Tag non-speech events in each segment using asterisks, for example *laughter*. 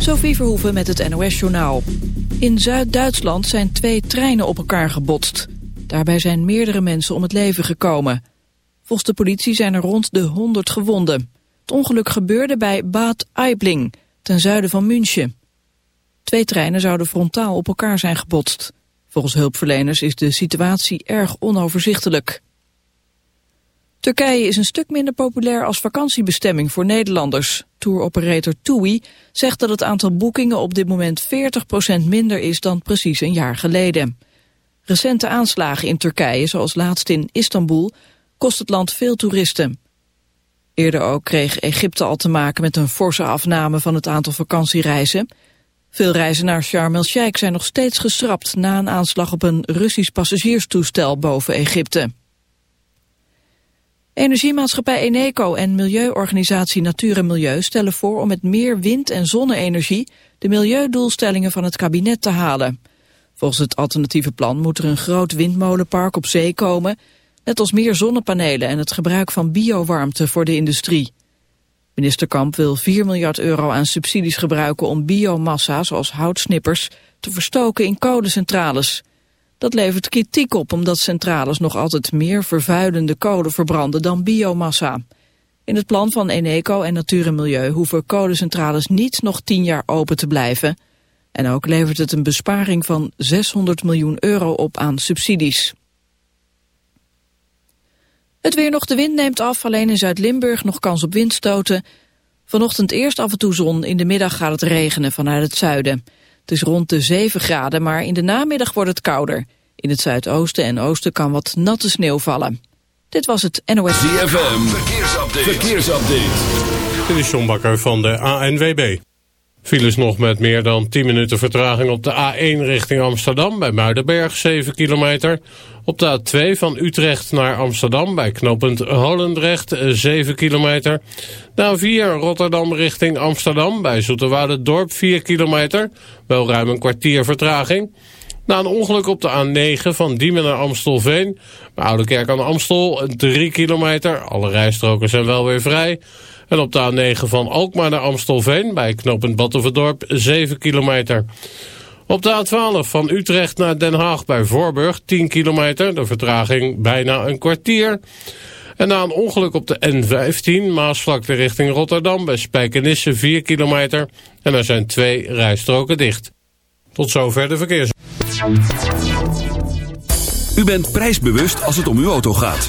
Sophie Verhoeven met het NOS-journaal. In Zuid-Duitsland zijn twee treinen op elkaar gebotst. Daarbij zijn meerdere mensen om het leven gekomen. Volgens de politie zijn er rond de 100 gewonden. Het ongeluk gebeurde bij Bad Aibling, ten zuiden van München. Twee treinen zouden frontaal op elkaar zijn gebotst. Volgens hulpverleners is de situatie erg onoverzichtelijk. Turkije is een stuk minder populair als vakantiebestemming voor Nederlanders. Touroperator TUI zegt dat het aantal boekingen op dit moment 40% minder is dan precies een jaar geleden. Recente aanslagen in Turkije, zoals laatst in Istanbul, kost het land veel toeristen. Eerder ook kreeg Egypte al te maken met een forse afname van het aantal vakantiereizen. Veel reizen naar Sharm el-Sheikh zijn nog steeds geschrapt na een aanslag op een Russisch passagierstoestel boven Egypte. Energiemaatschappij Eneco en milieuorganisatie Natuur en Milieu stellen voor om met meer wind- en zonne-energie de milieudoelstellingen van het kabinet te halen. Volgens het alternatieve plan moet er een groot windmolenpark op zee komen, net als meer zonnepanelen en het gebruik van biowarmte voor de industrie. Minister Kamp wil 4 miljard euro aan subsidies gebruiken om biomassa, zoals houtsnippers, te verstoken in kolencentrales. Dat levert kritiek op omdat centrales nog altijd meer vervuilende kolen verbranden dan biomassa. In het plan van Eneco en Natuur en Milieu hoeven kolencentrales niet nog tien jaar open te blijven. En ook levert het een besparing van 600 miljoen euro op aan subsidies. Het weer nog, de wind neemt af, alleen in Zuid-Limburg nog kans op windstoten. Vanochtend eerst af en toe zon, in de middag gaat het regenen vanuit het zuiden. Het is rond de 7 graden, maar in de namiddag wordt het kouder. In het zuidoosten en oosten kan wat natte sneeuw vallen. Dit was het NOS. ZFM, verkeersupdate. verkeersupdate. Dit is John Bakker van de ANWB. Files nog met meer dan 10 minuten vertraging op de A1 richting Amsterdam bij Muidenberg, 7 kilometer. Op de A2 van Utrecht naar Amsterdam bij knooppunt Holendrecht, 7 kilometer. De A4 Rotterdam richting Amsterdam bij Dorp 4 kilometer. Wel ruim een kwartier vertraging. Na een ongeluk op de A9 van Diemen naar Amstelveen. Bij Oude Kerk aan Amstel, 3 kilometer. Alle rijstroken zijn wel weer vrij. En op de A9 van Alkmaar naar Amstelveen bij knooppunt Battenverdorp 7 kilometer. Op de A12 van Utrecht naar Den Haag bij Voorburg 10 kilometer. De vertraging bijna een kwartier. En na een ongeluk op de N15 Maasvlakte richting Rotterdam bij Spijkenisse 4 kilometer. En er zijn twee rijstroken dicht. Tot zover de verkeers. U bent prijsbewust als het om uw auto gaat.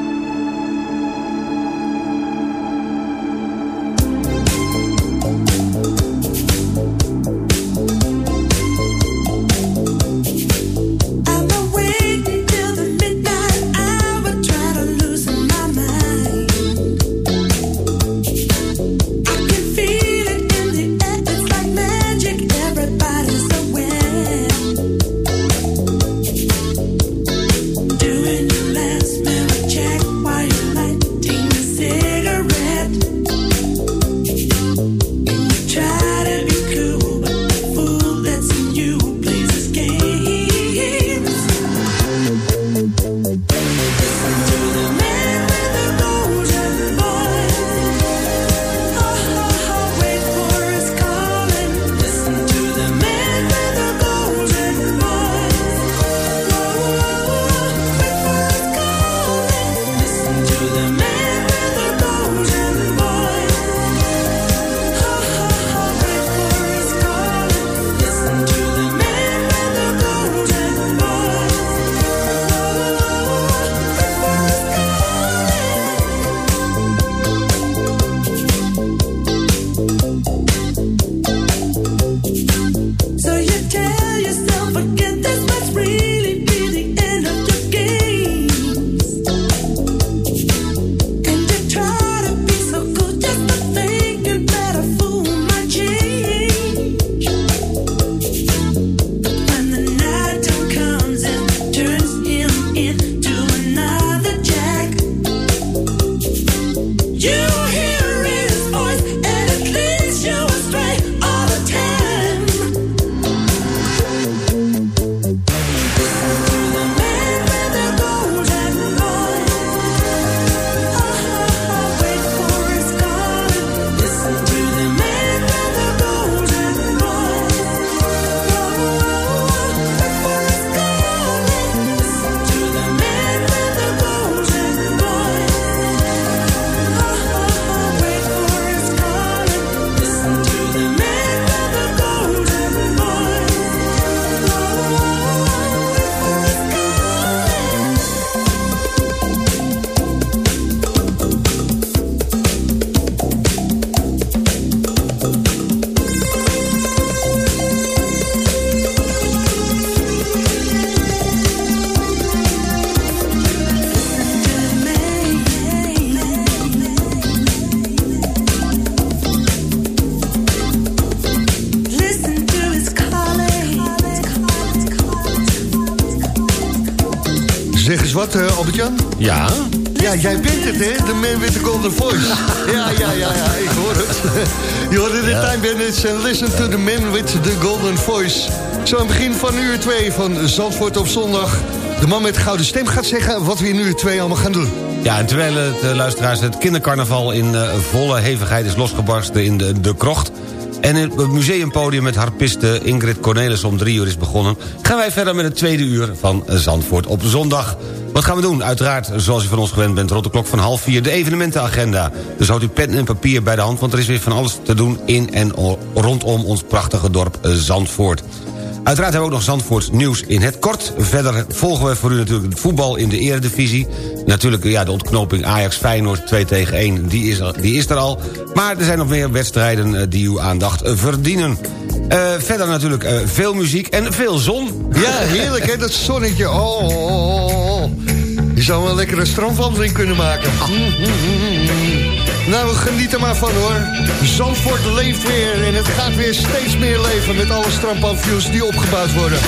Ja, jij bent het, hè? De man with the golden voice. ja, ja, ja, ja, ik hoor het. Je hoorde de ja. Time Bandits en listen to the man with the golden voice. Zo aan het begin van uur 2 van Zandvoort op zondag. De man met de gouden stem gaat zeggen wat we in uur 2 allemaal gaan doen. Ja, en terwijl het, uh, luisteraars, het kindercarnaval in uh, volle hevigheid is losgebarsten in de, de krocht... En het museumpodium met harpiste Ingrid Cornelis om drie uur is begonnen... gaan wij verder met het tweede uur van Zandvoort op zondag. Wat gaan we doen? Uiteraard, zoals u van ons gewend bent, rond de klok van half vier... de evenementenagenda. Dus houdt u pen en papier bij de hand... want er is weer van alles te doen in en rondom ons prachtige dorp Zandvoort. Uiteraard hebben we ook nog Zandvoorts nieuws in het kort. Verder volgen we voor u natuurlijk het voetbal in de eredivisie. Natuurlijk ja, de ontknoping Ajax-Feyenoord 2 tegen 1, die is, er, die is er al. Maar er zijn nog meer wedstrijden eh, die uw aandacht eh, verdienen. Uh, verder natuurlijk uh, veel muziek en veel zon. Ja, heerlijk hè, dat zonnetje. Oh, oh, oh, oh. Je zou wel een lekkere strandwandeling kunnen maken. *laughs* Nou, geniet er maar van hoor. Zandvoort leeft weer en het gaat weer steeds meer leven... met alle strandpavioens die opgebouwd worden.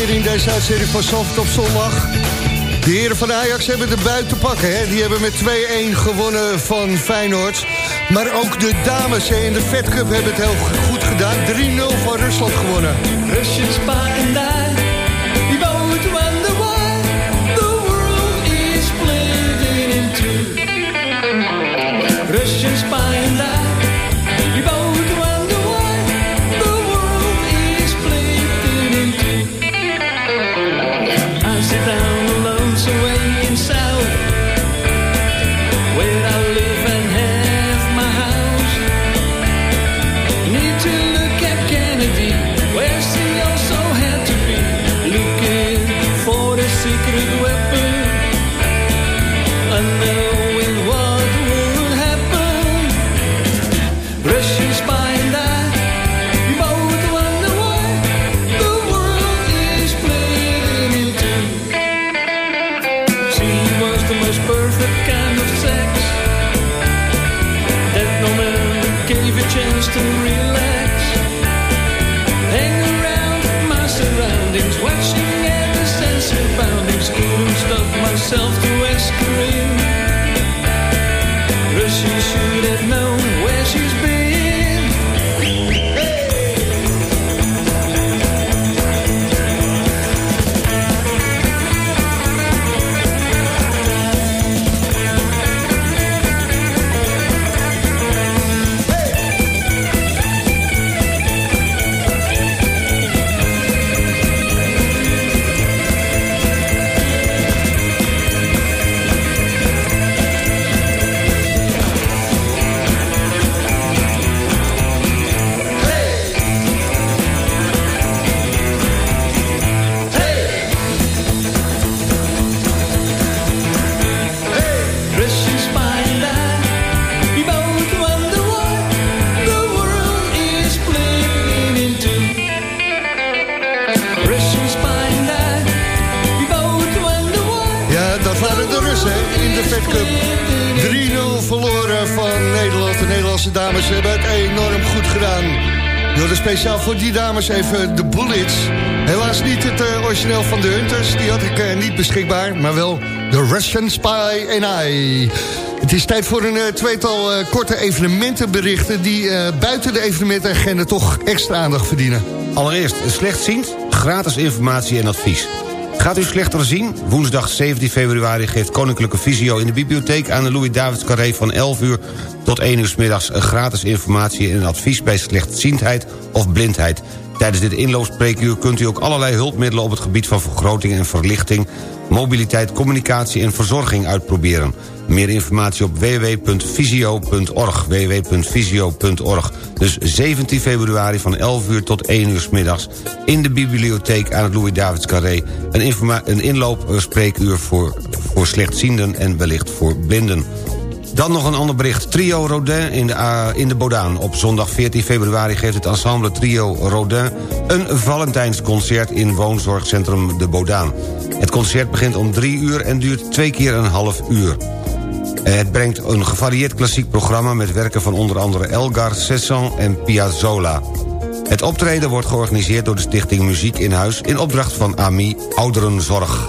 In deze uitzending van Soft op zondag. De heren van Ajax hebben de buiten te pakken. Hè? Die hebben met 2-1 gewonnen van Feyenoord. Maar ook de dames in de Fed Cup hebben het heel goed gedaan. 3-0 van Rusland gewonnen. Wilde speciaal voor die dames even de Bullets. Helaas niet het uh, origineel van de Hunters. Die had ik uh, niet beschikbaar. Maar wel de Russian Spy and I. Het is tijd voor een uh, tweetal korte evenementenberichten... die buiten de evenementenagenda toch extra aandacht verdienen. Allereerst, slechtziend, gratis informatie en advies. Gaat u slechter zien? Woensdag 17 februari geeft Koninklijke Visio in de bibliotheek... aan de Louis-Davids Carré van 11 uur tot 1 uur middags... gratis informatie en advies bij slechtziendheid of blindheid. Tijdens dit inloopspreekuur kunt u ook allerlei hulpmiddelen... op het gebied van vergroting en verlichting... mobiliteit, communicatie en verzorging uitproberen. Meer informatie op www.visio.org. www.visio.org. Dus 17 februari van 11 uur tot 1 uur middags... in de bibliotheek aan het Louis-Davids Carré. Een, een inloopspreekuur voor, voor slechtzienden en wellicht voor blinden. Dan nog een ander bericht. Trio Rodin in de, uh, in de Bodaan. Op zondag 14 februari geeft het ensemble Trio Rodin... een Valentijnsconcert in woonzorgcentrum De Bodaan. Het concert begint om drie uur en duurt twee keer een half uur. Het brengt een gevarieerd klassiek programma... met werken van onder andere Elgar, Cesson en Piazzolla. Het optreden wordt georganiseerd door de stichting Muziek in Huis... in opdracht van AMI Ouderenzorg.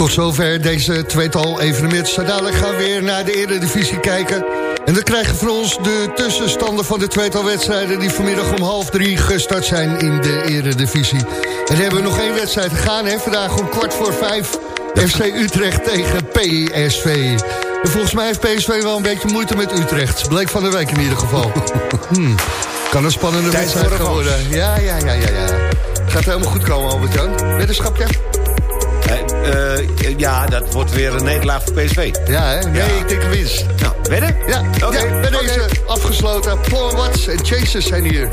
Tot zover deze tweetal evenementen. Dadelijk gaan we weer naar de Eredivisie kijken. En dan krijgen we voor ons de tussenstanden van de tweetal wedstrijden... die vanmiddag om half drie gestart zijn in de Eredivisie. En dan hebben we nog één wedstrijd te gaan. Hè? Vandaag om kwart voor vijf. FC Utrecht tegen PSV. En volgens mij heeft PSV wel een beetje moeite met Utrecht. Bleek van de week in ieder geval. *laughs* hmm. Kan een spannende wedstrijd worden. Ja, ja, ja, ja, ja. Gaat helemaal goed komen, Albert-Jan. Weddenschapje? Uh, uh, ja, dat wordt weer een nederlaag voor PSV. Ja, hè? Nee, ja. ik denk winst. Nou, wedden? Ja, oké. Okay. Ja, bij okay. deze afgesloten. Paul Watts en Chasers zijn hier.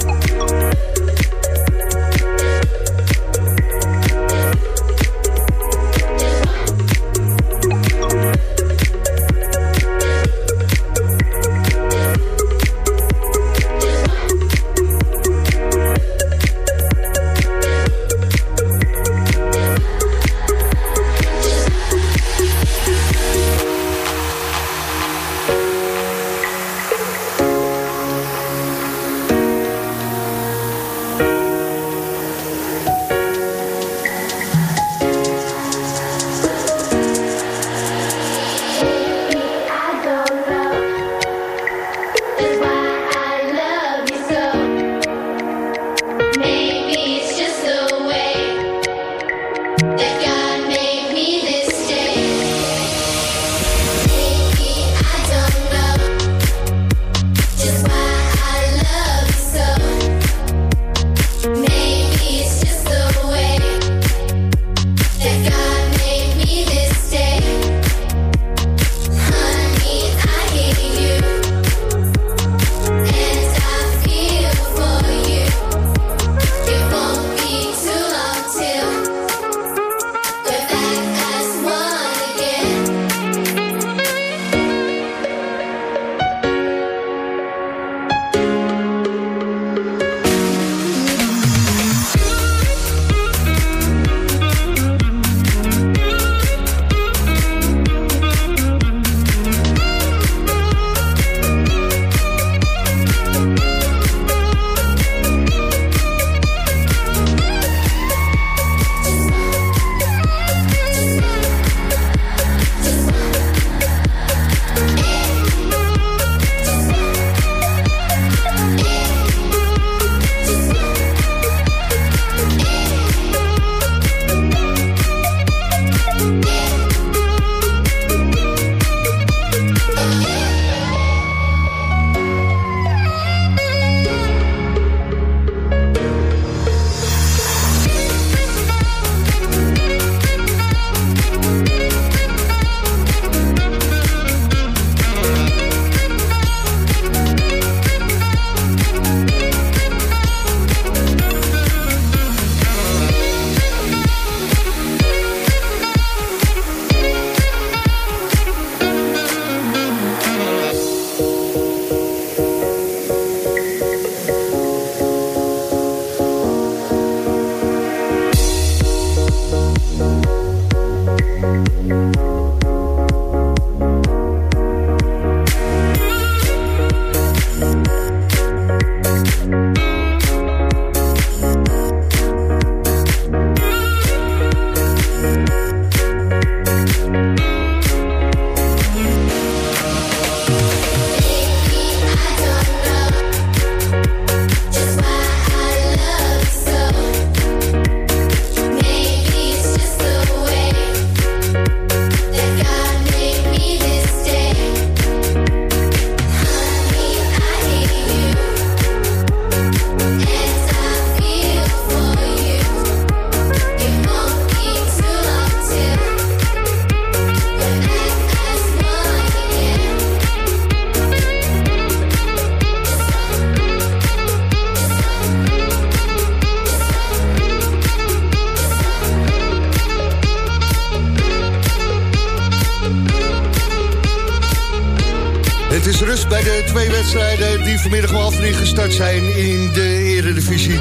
Die vanmiddag om half drie gestart zijn in de Eredivisie.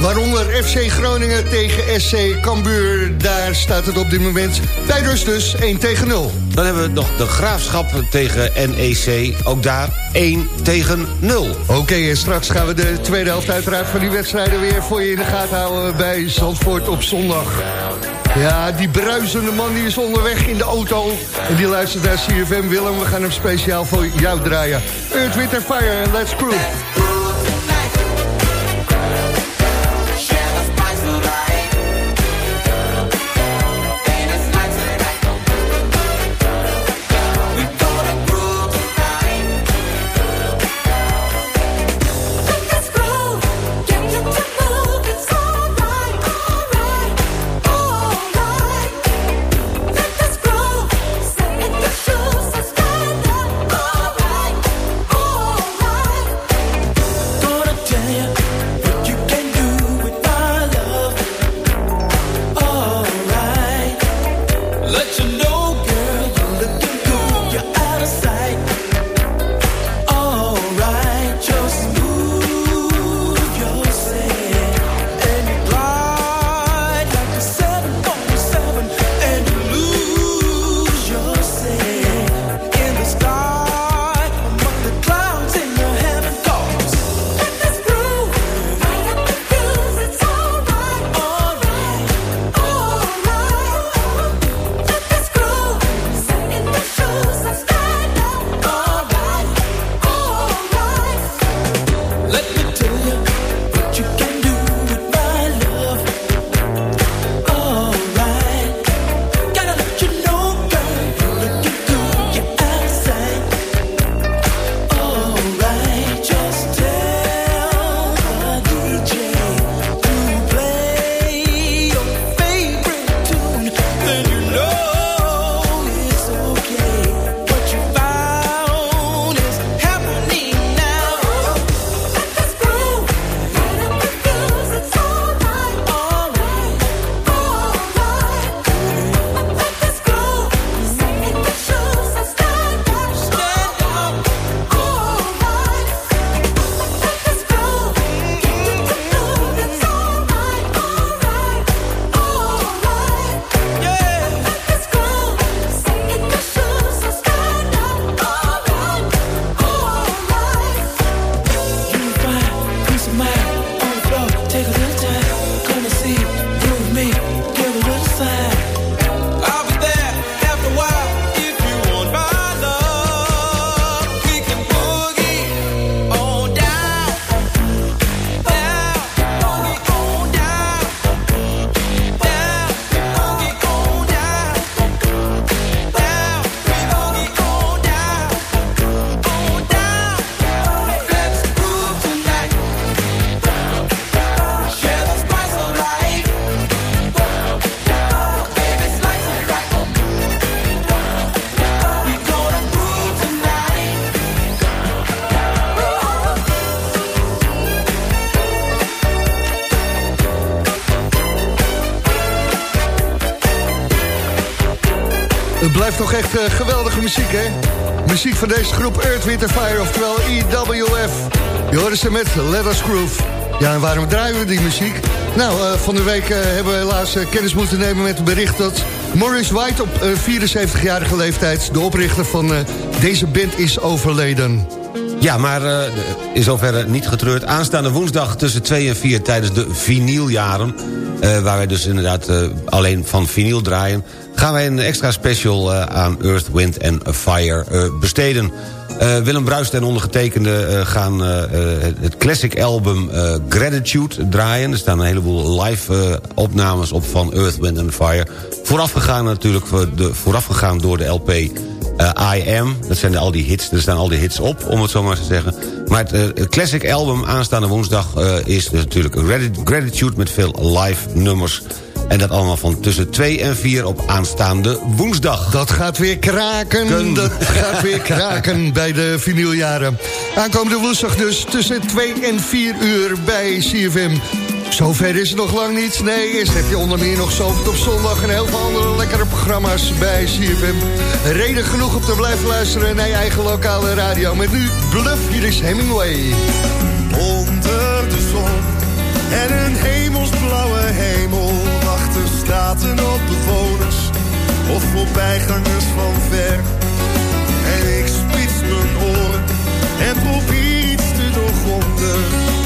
Waaronder FC Groningen tegen SC Cambuur. Daar staat het op dit moment bij rust dus 1 tegen 0. Dan hebben we nog de Graafschap tegen NEC. Ook daar 1 tegen 0. Oké, en straks gaan we de tweede helft uiteraard van die wedstrijden... weer voor je in de gaten houden bij Zandvoort op zondag. Ja, die bruisende man die is onderweg in de auto. En die luistert naar CFM Willem. We gaan hem speciaal voor jou draaien. Earth, Fire Let's Groove. Toch echt uh, geweldige muziek, hè? Muziek van deze groep Earth, Winter, Fire, oftewel EWF. Je hoorde ze met Let Us Groove. Ja, en waarom draaien we die muziek? Nou, uh, van de week uh, hebben we helaas kennis moeten nemen met het bericht... dat Maurice White op 74-jarige leeftijd... de oprichter van deze band is overleden. Ja, maar uh, in zoverre niet getreurd. Aanstaande woensdag tussen 2 en 4 tijdens de vinyljaren... Uh, waar wij dus inderdaad uh, alleen van vinyl draaien gaan wij een extra special uh, aan Earth, Wind and Fire besteden. Willem Bruist en ondergetekende gaan het classic album Gratitude draaien. Er staan een heleboel live opnames op van Earth, Wind and Fire. Voorafgegaan natuurlijk de, voorafgegaan door de LP I Am. Dat zijn al die hits, er staan al die hits op, om het zo maar te zeggen. Maar het classic album aanstaande woensdag is dus natuurlijk Gratitude... met veel live nummers... En dat allemaal van tussen 2 en 4 op aanstaande woensdag. Dat gaat weer kraken. Dat gaat weer *laughs* kraken bij de vinyljaren. Aankomende woensdag dus tussen 2 en 4 uur bij CFM. Zover is het nog lang niet. Nee, eerst heb je onder meer nog Zovert op zondag... en heel veel andere lekkere programma's bij CFM. Reden genoeg om te blijven luisteren naar je eigen lokale radio. Met nu Bluff, hier is Hemingway. Onder de zon en een hemelsblauwe hemel... wachten staten op bewoners of voorbijgangers van ver. En ik spits mijn oren en probeer iets te doorgronden...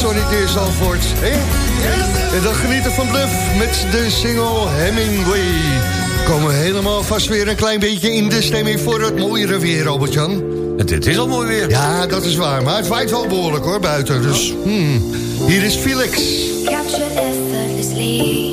zonnetje in Zandvoort. En dan genieten van Bluff met de single Hemingway. Komen we helemaal vast weer een klein beetje in de stemming voor het mooiere weer, Robert-Jan. Het, is al mooi weer. Ja, dat is waar, maar het waait wel behoorlijk hoor, buiten. Dus, hmm. Hier is Felix. Captured effortlessly,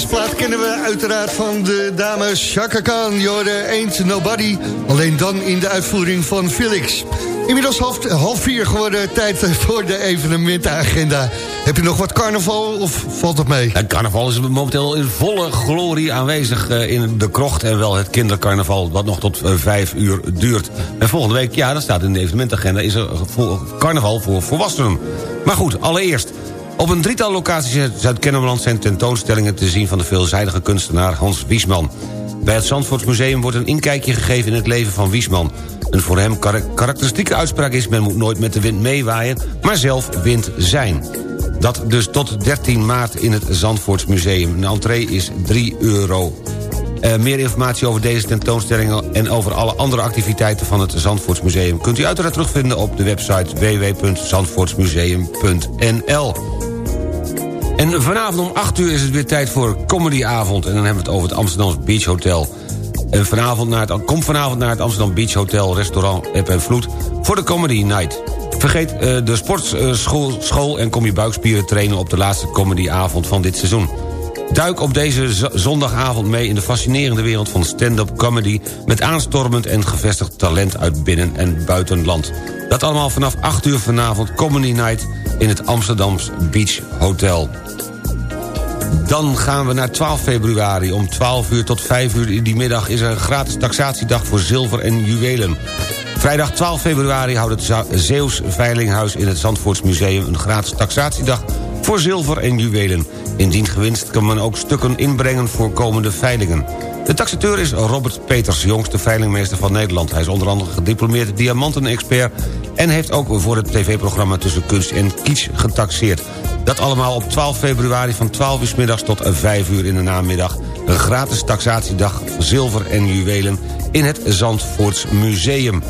deze plaat kennen we uiteraard van de dames Chaka Khan. Jorde Ain't Nobody. Alleen dan in de uitvoering van Felix. Inmiddels half, vier geworden tijd voor de evenementenagenda. Heb je nog wat carnaval of valt het mee? Het carnaval is momenteel in volle glorie aanwezig eh, in de krocht... en wel het kindercarnaval, wat nog tot eh, vijf uur duurt. En volgende week, ja, dat staat in de evenementagenda... is er carnaval voor volwassenen. Maar goed, allereerst... Op een drietal locaties in Zuid-Kennemerland zijn tentoonstellingen te zien... van de veelzijdige kunstenaar Hans Wiesman. Bij het Zandvoortsmuseum wordt een inkijkje gegeven in het leven van Wiesman. Een voor hem kar- karakteristieke uitspraak is... men moet nooit met de wind meewaaien, maar zelf wind zijn. Dat dus tot 13 maart in het Zandvoortsmuseum. Een entree is 3 euro. Eh, meer informatie over deze tentoonstellingen... en over alle andere activiteiten van het Zandvoortsmuseum... kunt u uiteraard terugvinden op de website www.zandvoortsmuseum.nl. En vanavond om 8 uur is het weer tijd voor comedyavond... en dan hebben we het over het Amsterdamse Beach Hotel. En vanavond naar het, kom vanavond naar het Amsterdam Beach Hotel... restaurant Eb en Vloed voor de Comedy Night. Vergeet eh, de sportschool school en kom je buikspieren trainen... op de laatste comedyavond van dit seizoen. Duik op deze zondagavond mee in de fascinerende wereld van stand-up comedy... met aanstormend en gevestigd talent uit binnen- en buitenland. Dat allemaal vanaf 8 uur vanavond Comedy Night in het Amsterdams Beach Hotel. Dan gaan we naar 12 februari. Om 12 uur tot 5 uur in die middag is er een gratis taxatiedag voor zilver en juwelen. Vrijdag 12 februari houdt het Zeeuws Veilinghuis in het Zandvoortsmuseum... een gratis taxatiedag voor zilver en juwelen. Indien gewinst kan men ook stukken inbrengen voor komende veilingen. De taxateur is Robert Peters, jongste veilingmeester van Nederland. Hij is onder andere gediplomeerd diamantenexpert... en heeft ook voor het tv-programma Tussen Kunst en Kitsch getaxeerd. Dat allemaal op 12 februari van 12 uur 's middags tot 5 uur in de namiddag. Een gratis taxatiedag zilver en juwelen in het Zandvoorts Museum.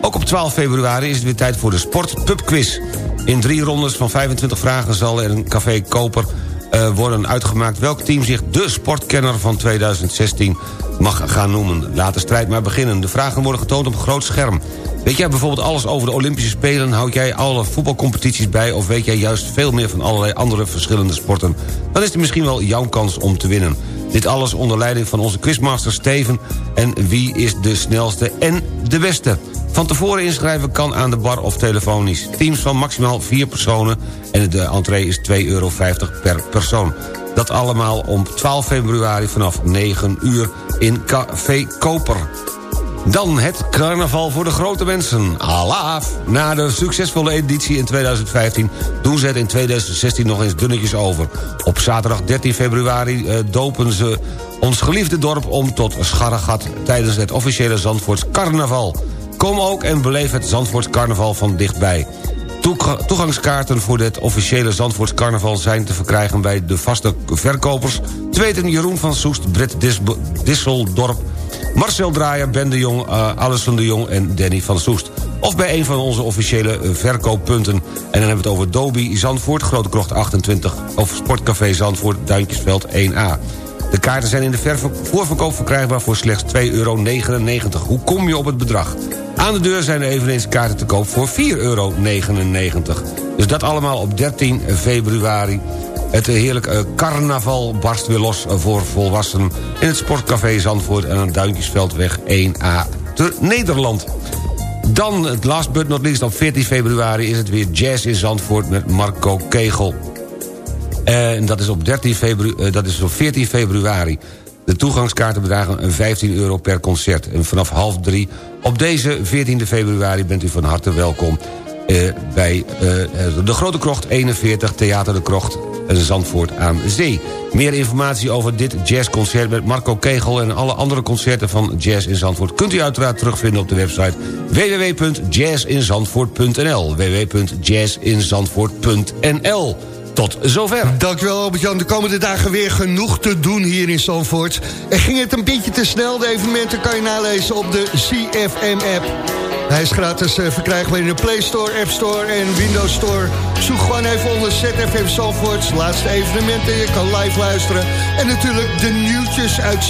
Ook op 12 februari is het weer tijd voor de Sport Pub Quiz. In drie rondes van 25 vragen zal er een café Koper eh, worden uitgemaakt... welk team zich de sportkenner van 2016 mag gaan noemen. Laat de strijd maar beginnen. De vragen worden getoond op een groot scherm. Weet jij bijvoorbeeld alles over de Olympische Spelen? Houd jij alle voetbalcompetities bij? Of weet jij juist veel meer van allerlei andere verschillende sporten? Dan is het misschien wel jouw kans om te winnen. Dit alles onder leiding van onze quizmaster Steven. En wie is de snelste en de beste? Van tevoren inschrijven kan aan de bar of telefonisch. Teams van maximaal vier personen en de entree is 2,50 euro per persoon. Dat allemaal om 12 februari vanaf 9 uur in Café Koper. Dan het carnaval voor de grote mensen. Alaaf! Na de succesvolle editie in 2015 doen ze het in 2016 nog eens dunnetjes over. Op zaterdag 13 februari eh, dopen ze ons geliefde dorp om tot scharregat... tijdens het officiële Zandvoorts carnaval. Kom ook en beleef het Zandvoorts carnaval van dichtbij. Toega- Toegangskaarten voor het officiële Zandvoorts carnaval zijn te verkrijgen bij de vaste verkopers. Te weten Jeroen van Soest, Britt Dis Disseldorp, Marcel Draaier, Ben de Jong, uh, Alison de Jong en Danny van Soest. Of bij een van onze officiële eh, verkooppunten. En dan hebben we het over Dobi Zandvoort, Grote Krocht 28... of Sportcafé Zandvoort, Duintjesveld 1A. De kaarten zijn in de voorverkoop verkrijgbaar voor slechts 2,99 euro. Hoe kom je op het bedrag? Aan de deur zijn er eveneens kaarten te koop voor 4,99 euro. Dus dat allemaal op 13 februari. Het heerlijke carnaval barst weer los voor volwassenen... in het Sportcafé Zandvoort en aan Duintjesveldweg 1A te Nederland. Dan, het last but not least, op 14 februari is het weer jazz in Zandvoort met Marco Kegel. En dat is op, 13 februari, dat is op 14 februari. De toegangskaarten bedragen 15 euro per concert. En vanaf half drie op deze 14 februari bent u van harte welkom... eh, bij eh, de Grote Krocht 41, Theater de Krocht, Zandvoort aan Zee. Meer informatie over dit jazzconcert met Marco Kegel... en alle andere concerten van Jazz in Zandvoort... kunt u uiteraard terugvinden op de website www.jazzinzandvoort.nl www.jazzinzandvoort.nl tot zover. Dankjewel Albert-Jan. De komende dagen weer genoeg te doen hier in Zandvoort. En ging het een beetje te snel, de evenementen kan je nalezen op de CFM-app. Hij is gratis uh, verkrijgbaar in de Play Store, App Store en Windows Store. Zoek gewoon even onder ZFM Zandvoort. Laatste evenementen, je kan live luisteren. En natuurlijk de nieuwtjes uit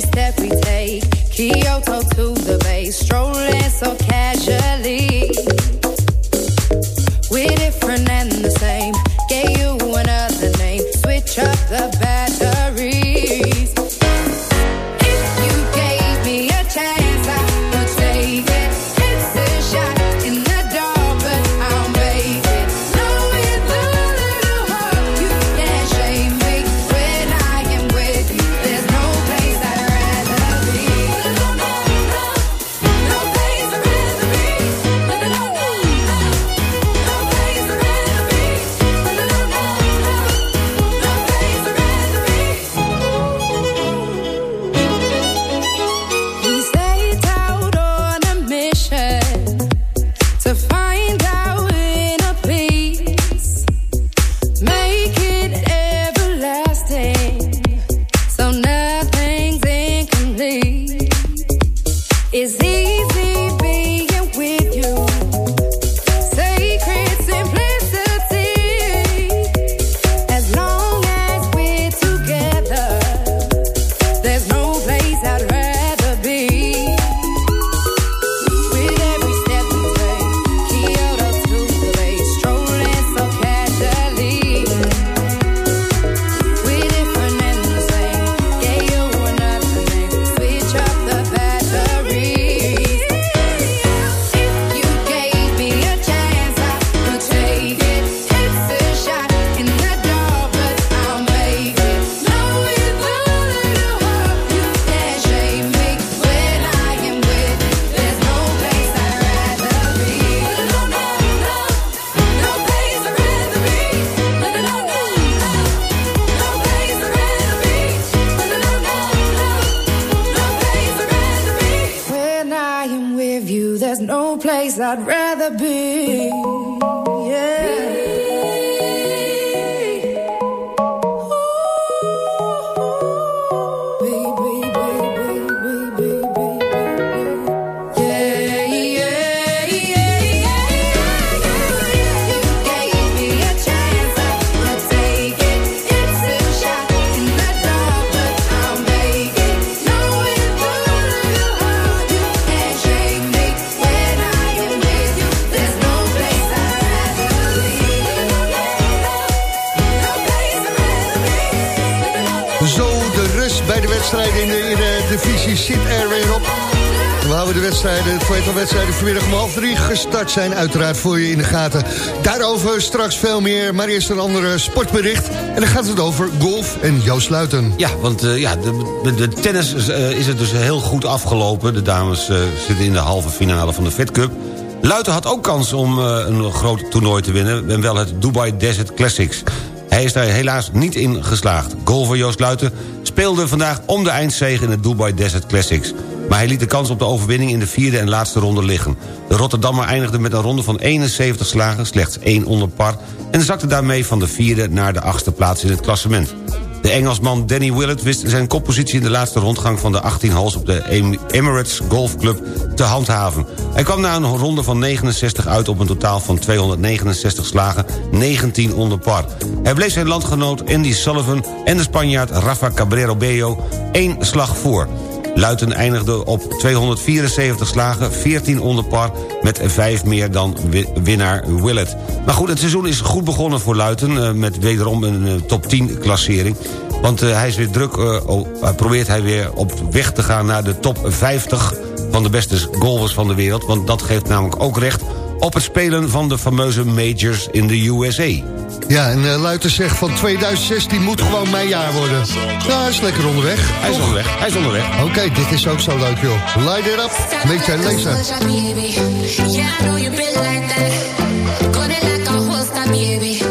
step we take, Kyoto to the base, strolling. I'd rather be. Wedstrijden, het wedstrijden vanmiddag om half drie gestart zijn. Uiteraard voor je in de gaten. Daarover straks veel meer, maar eerst een andere sportbericht. En dan gaat het over golf en Joost Luiten. Ja, want uh, ja, de, de, tennis uh, is het dus heel goed afgelopen. De dames zitten in de halve finale van de Fed Cup. Luiten had ook kans om een groot toernooi te winnen. En wel het Dubai Desert Classics. Hij is daar helaas niet in geslaagd. Golfer Joost Luiten speelde vandaag om de eindzege in het Dubai Desert Classics. Maar hij liet de kans op de overwinning in de vierde en laatste ronde liggen. De Rotterdammer eindigde met een ronde van 71 slagen, slechts één onder par... en zakte daarmee van de vierde naar de achtste plaats in het klassement. De Engelsman Danny Willett wist zijn koppositie in de laatste rondgang van de 18 holes op de Emirates Golf Club te handhaven. Hij kwam na een ronde van 69 uit op een totaal van 269 slagen, 19 onder par. Hij bleef zijn landgenoot Andy Sullivan en de Spanjaard Rafa Cabrero Bello één slag voor. Luiten eindigde op 274 slagen, 14 onder par... met 5 meer dan winnaar Willett. Maar goed, het seizoen is goed begonnen voor Luiten... Eh, met wederom een eh, top 10 klassering. Want uh, hij is weer druk, probeert hij weer op weg te gaan naar de top 50... van de beste golfers van de wereld. Want dat geeft namelijk ook recht op het spelen van de fameuze majors in de USA. Ja, en uh, Luiten zegt van 2016 moet gewoon mijn jaar worden. Nou, hij is lekker onderweg. Hij is onderweg, hij is onderweg. Oké, okay, dit is ook zo leuk, joh. Light it up, make jij lezen. dit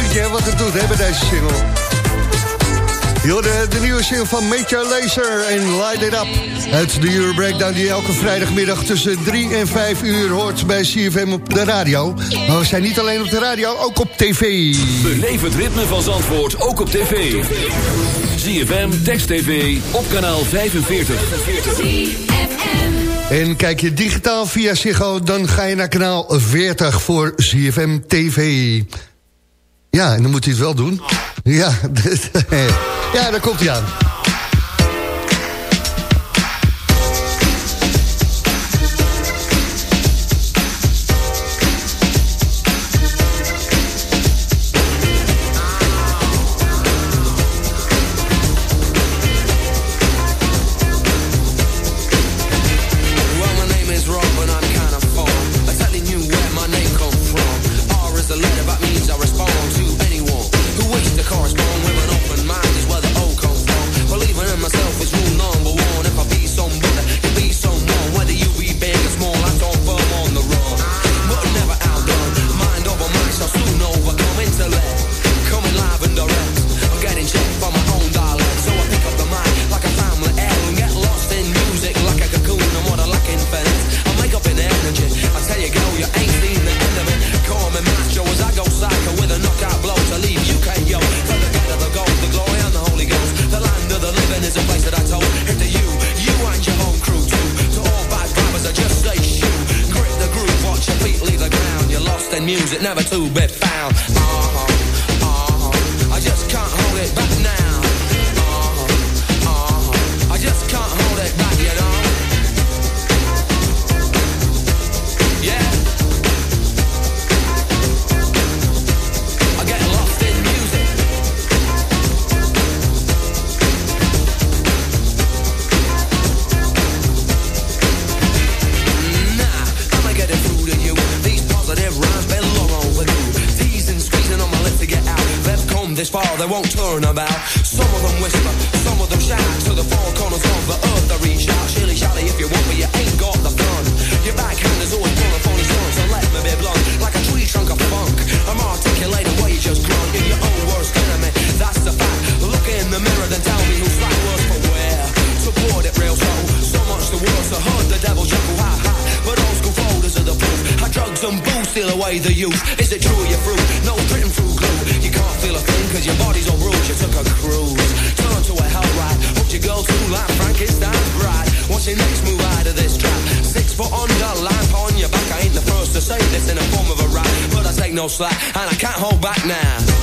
deuntje wat het doet hè, bij deze single. de, de nieuwe single van Major Laser en Light It Up. Uit de Euro Breakdown die elke vrijdagmiddag tussen 3 en 5 uur hoort bij CFM op de radio. Maar we zijn niet alleen op de radio, ook op tv. Beleef het ritme van Zandvoort, ook op tv. CFM, Text TV, op kanaal 45. En kijk je digitaal via Ziggo, dan ga je naar kanaal 40 voor ZFM TV. Ja, en dan moet hij het wel doen. Ja, *laughs* ja daar komt hij aan. But I take no slack and I can't hold back now.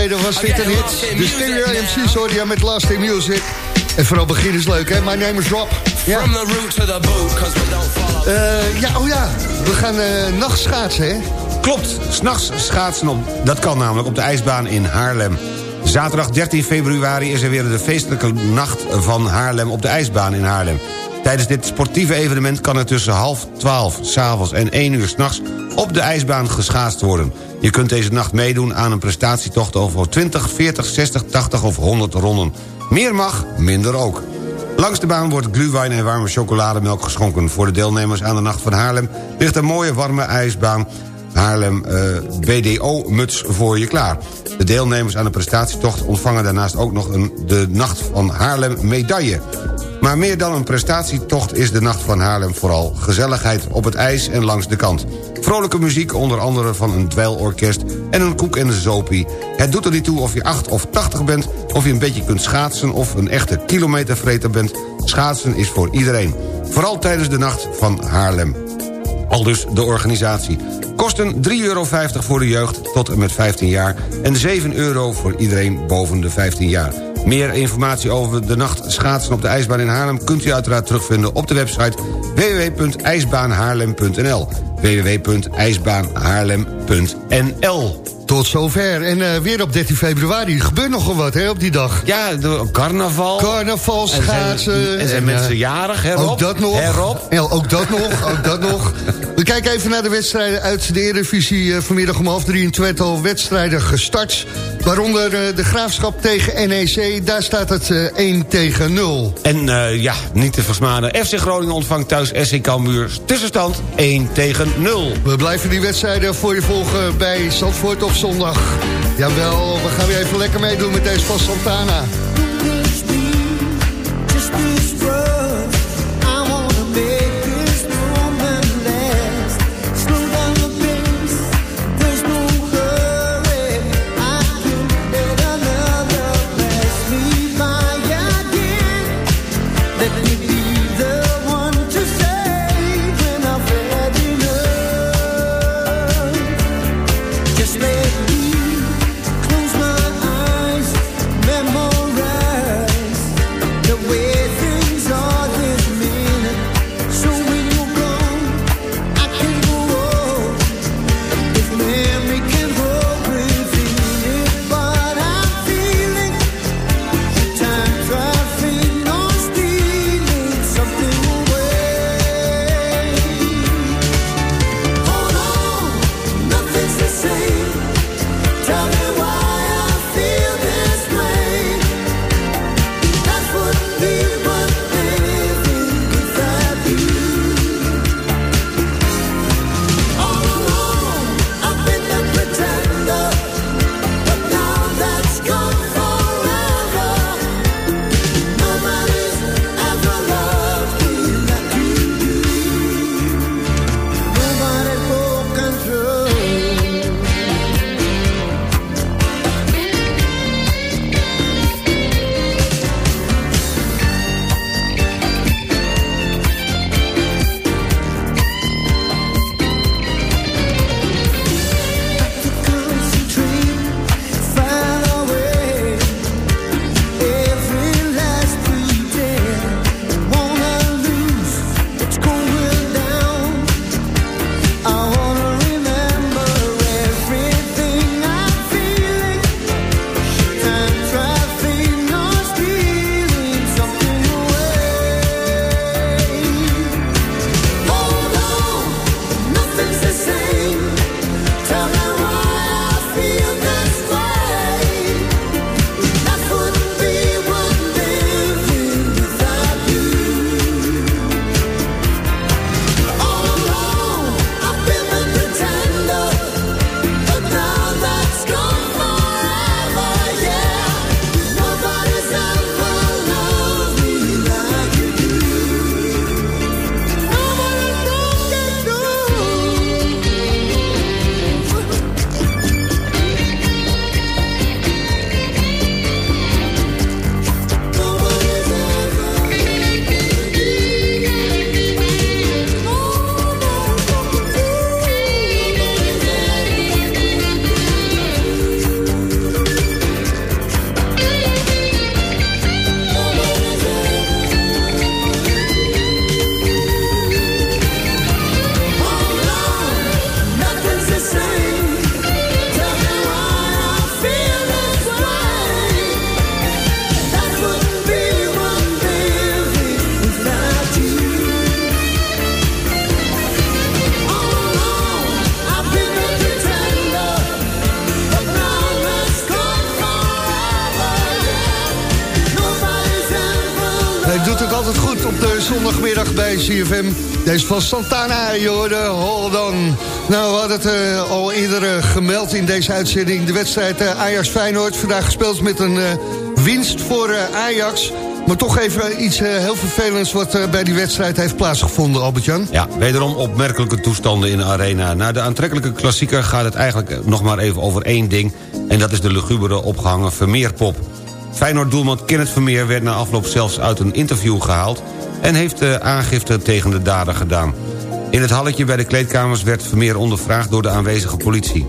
Geleden was dit een hit. De Stereo MC's hoorde je met Last in Music. En vooral begin is leuk, hè? My name is Rob. Ja, From the root to the boot, cause we don't follow. Eh, ja oh ja, we gaan eh nachtschaatsen, hè? Klopt, s'nachts schaatsen op. Dat kan namelijk op de ijsbaan in Haarlem. Zaterdag 13 februari is er weer de feestelijke nacht van Haarlem op de ijsbaan in Haarlem. Tijdens dit sportieve evenement kan er tussen half 12 s'avonds en 1 uur s'nachts op de ijsbaan geschaatst worden. Je kunt deze nacht meedoen aan een prestatietocht over 20, 40, 60, 80 of 100 ronden. Meer mag, minder ook. Langs de baan wordt glühwein en warme chocolademelk geschonken. Voor de deelnemers aan de Nacht van Haarlem ligt een mooie warme ijsbaan Haarlem eh, BDO-muts voor je klaar. De deelnemers aan de prestatietocht ontvangen daarnaast ook nog een, de Nacht van Haarlem medaille. Maar meer dan een prestatietocht is de Nacht van Haarlem vooral gezelligheid op het ijs en langs de kant. Vrolijke muziek, onder andere van een dweilorkest en een koek en een zopie. Het doet er niet toe of je 8 of 80 bent, of je een beetje kunt schaatsen... of een echte kilometervreter bent. Schaatsen is voor iedereen. Vooral tijdens de Nacht van Haarlem. Al dus de organisatie. Kosten 3,50 euro voor de jeugd tot en met 15 jaar... en 7 euro voor iedereen boven de 15 jaar. Meer informatie over de nacht schaatsen op de ijsbaan in Haarlem... kunt u uiteraard terugvinden op de website www.ijsbaanhaarlem.nl www.ijsbaanhaarlem.nl Tot zover. En eh, weer op 13 februari. Er gebeurt nogal wat hè, op die dag. Ja, de carnaval. Carnaval, En zijn- schaatsen. en zijn eh, mensen jarig, hè, Rob? Ook dat nog. Hè, Rob? Ja, ook dat nog, ook dat nog. We kijken even naar de wedstrijden uit de Eredivisie. Eh, vanmiddag om half drie in Twente wedstrijden gestart. Waaronder eh, de Graafschap tegen NEC. Daar staat het eh, 1 tegen 0. En eh, ja, niet te versmaden. FC Groningen ontvangt thuis SC Cambuur. Tussenstand 1 tegen 0. We blijven die wedstrijden voor je volgen bij Zandvoort op zondag. Jawel, we gaan weer even lekker meedoen met deze van Santana. Deze van Santana, je hoorde Hold On. Nou, we hadden het eh, al eerder eh, gemeld in deze uitzending. De wedstrijd eh, Ajax-Feyenoord. Vandaag gespeeld met een winst voor Ajax. Maar toch even iets heel vervelends wat bij die wedstrijd heeft plaatsgevonden, Albert-Jan. Ja, wederom opmerkelijke toestanden in de arena. Na de aantrekkelijke klassieker gaat het eigenlijk nog maar even over één ding... en dat is de lugubere opgehangen Vermeerpop. Feyenoord-doelman Kenneth Vermeer werd na afloop zelfs uit een interview gehaald... en heeft uh, aangifte tegen de dader gedaan. In het halletje bij de kleedkamers werd Vermeer ondervraagd door de aanwezige politie.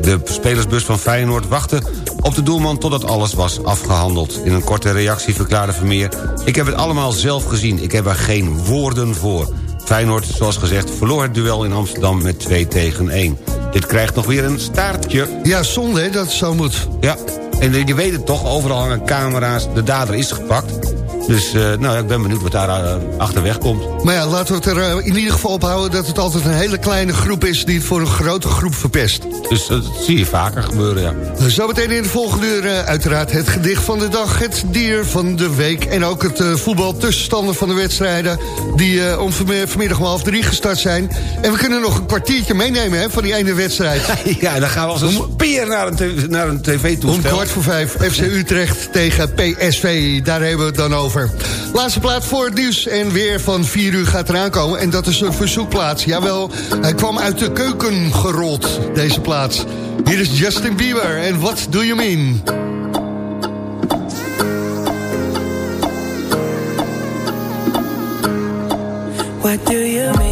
De spelersbus van Feyenoord wachtte op de doelman totdat alles was afgehandeld. In een korte reactie verklaarde Vermeer... ik heb het allemaal zelf gezien, ik heb er geen woorden voor. Feyenoord, zoals gezegd, verloor het duel in Amsterdam met 2 tegen 1. Dit krijgt nog weer een staartje. Ja, zonde hè, dat zo moet. Ja, en je weet het toch, overal hangen camera's, de dader is gepakt. Dus uh, nou, ik ben benieuwd wat daar uh, achterweg komt. Maar ja, laten we het er uh, in ieder geval op houden... dat het altijd een hele kleine groep is die het voor een grote groep verpest. Dus dat zie je vaker gebeuren, ja. Zometeen in de volgende uur uiteraard het gedicht van de dag... het dier van de week en ook het voetbal tussenstanden van de wedstrijden... die om vanmiddag om half drie gestart zijn. En we kunnen nog een kwartiertje meenemen hè, van die ene wedstrijd. *laughs* ja, dan gaan we als een speer naar een, naar een tv-toestel. Om kwart voor vijf, FC Utrecht tegen PSV. Daar hebben we het dan over. Laatste plaat voor het nieuws en weer van 4 uur gaat eraan komen. En dat is een verzoekplaats. Jawel, hij kwam uit de keuken gerold, deze plaats. Hier is Justin Bieber en What Do You Mean? What do you mean?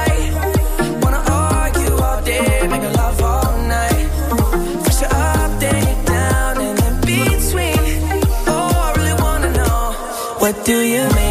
What do you mean?